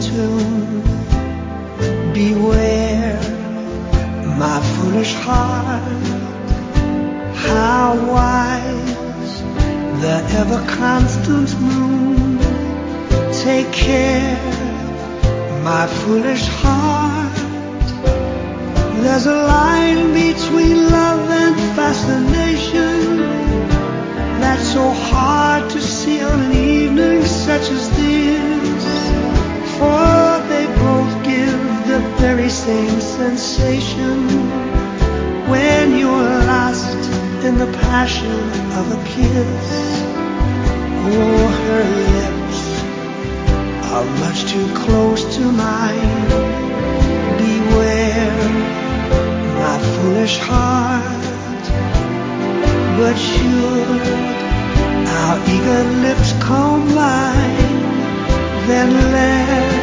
tune. Beware, my foolish heart, how wise the ever constant moon. Take care, my foolish heart. There's a line between love and fascination that's so hard same sensation when you're lost in the passion of a kiss. Oh, her lips are much too close to mine. Beware, my foolish heart. But should our eager lips combine, then let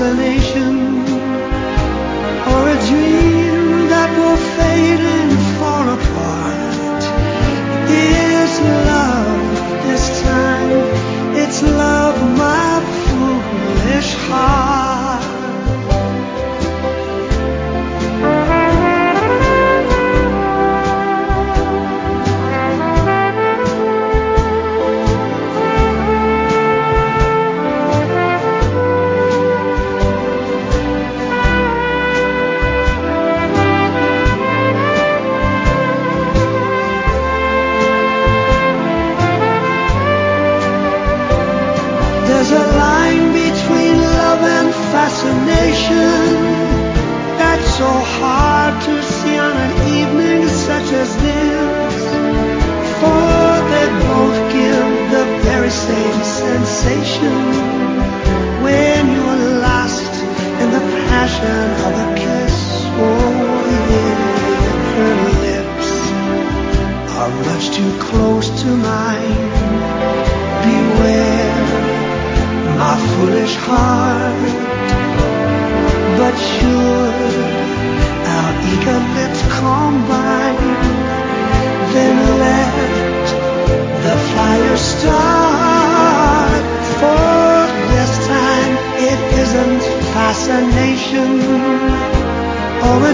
fascination passion of a kiss. Oh, yeah. Her lips are much too close to mine. Beware my foolish heart. But should our eager lips combine, then let the fire start. For this time it isn't fascinating. Oh,